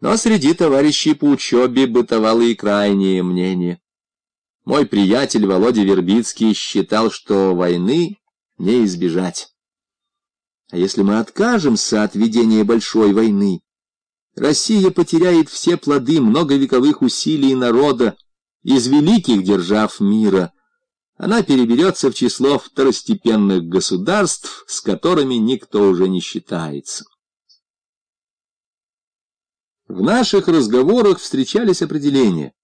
Но среди товарищей по учебе бытовало и крайнее мнение. Мой приятель Володя Вербицкий считал, что войны не избежать. А если мы откажемся от ведения большой войны, Россия потеряет все плоды многовековых усилий народа из великих держав мира. Она переберется в число второстепенных государств, с которыми никто уже не считается. В наших разговорах встречались определения.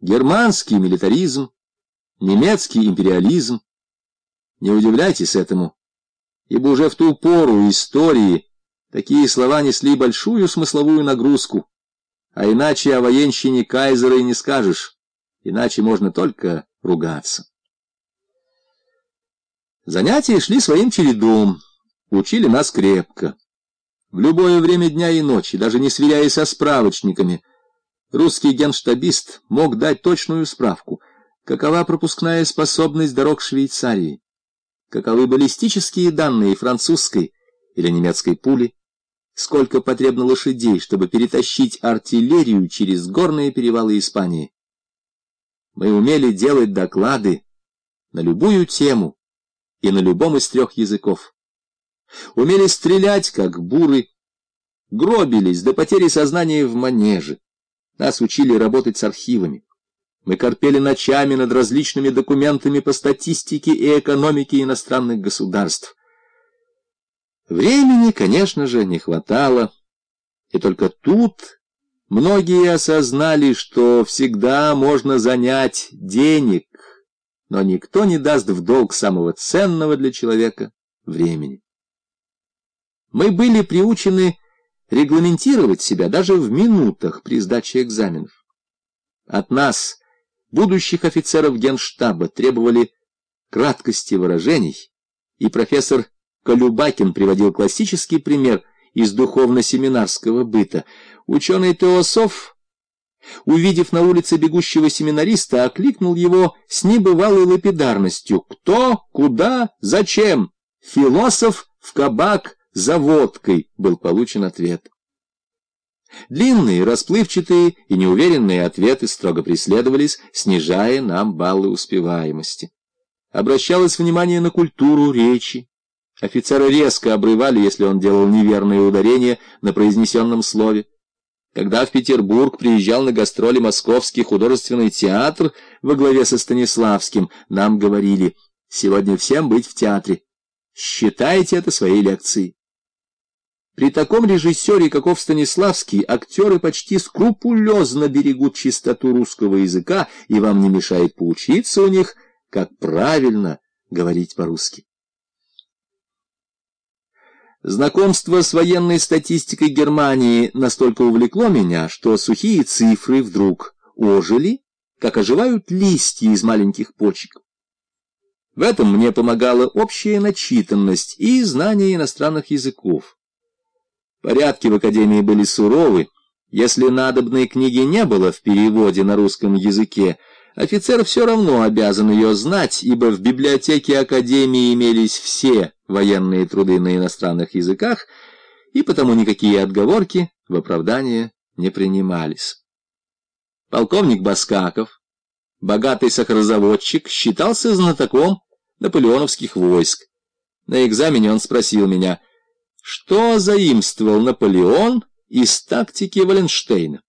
Германский милитаризм, немецкий империализм. Не удивляйтесь этому, ибо уже в ту пору истории такие слова несли большую смысловую нагрузку, а иначе о военщине кайзера и не скажешь, иначе можно только ругаться. Занятия шли своим чередом, учили нас крепко. В любое время дня и ночи, даже не сверяясь со справочниками, русский генштабист мог дать точную справку, какова пропускная способность дорог Швейцарии, каковы баллистические данные французской или немецкой пули, сколько потребно лошадей, чтобы перетащить артиллерию через горные перевалы Испании. Мы умели делать доклады на любую тему и на любом из трех языков умели стрелять, как буры, гробились до потери сознания в манеже. Нас учили работать с архивами. Мы корпели ночами над различными документами по статистике и экономике иностранных государств. Времени, конечно же, не хватало, и только тут многие осознали, что всегда можно занять денег, но никто не даст в долг самого ценного для человека времени. Мы были приучены регламентировать себя даже в минутах при сдаче экзаменов. От нас, будущих офицеров генштаба, требовали краткости выражений, и профессор Колюбакин приводил классический пример из духовно-семинарского быта. Ученый Теософ, увидев на улице бегущего семинариста, окликнул его с небывалой лапидарностью. «Кто? Куда? Зачем? Философ в кабак за водкой был получен ответ. Длинные, расплывчатые и неуверенные ответы строго преследовались, снижая нам баллы успеваемости. Обращалось внимание на культуру речи. Офицера резко обрывали, если он делал неверные ударения на произнесенном слове. Когда в Петербург приезжал на гастроли Московский художественный театр во главе со Станиславским, нам говорили «Сегодня всем быть в театре. Считайте это своей лекцией». При таком режиссере, каков Станиславский, актеры почти скрупулезно берегут чистоту русского языка, и вам не мешает поучиться у них, как правильно говорить по-русски. Знакомство с военной статистикой Германии настолько увлекло меня, что сухие цифры вдруг ожили, как оживают листья из маленьких почек. В этом мне помогала общая начитанность и знание иностранных языков. Порядки в Академии были суровы. Если надобной книги не было в переводе на русском языке, офицер все равно обязан ее знать, ибо в библиотеке Академии имелись все военные труды на иностранных языках, и потому никакие отговорки в оправдание не принимались. Полковник Баскаков, богатый сахарозаводчик, считался знатоком наполеоновских войск. На экзамене он спросил меня — что заимствовал Наполеон из тактики Валенштейна.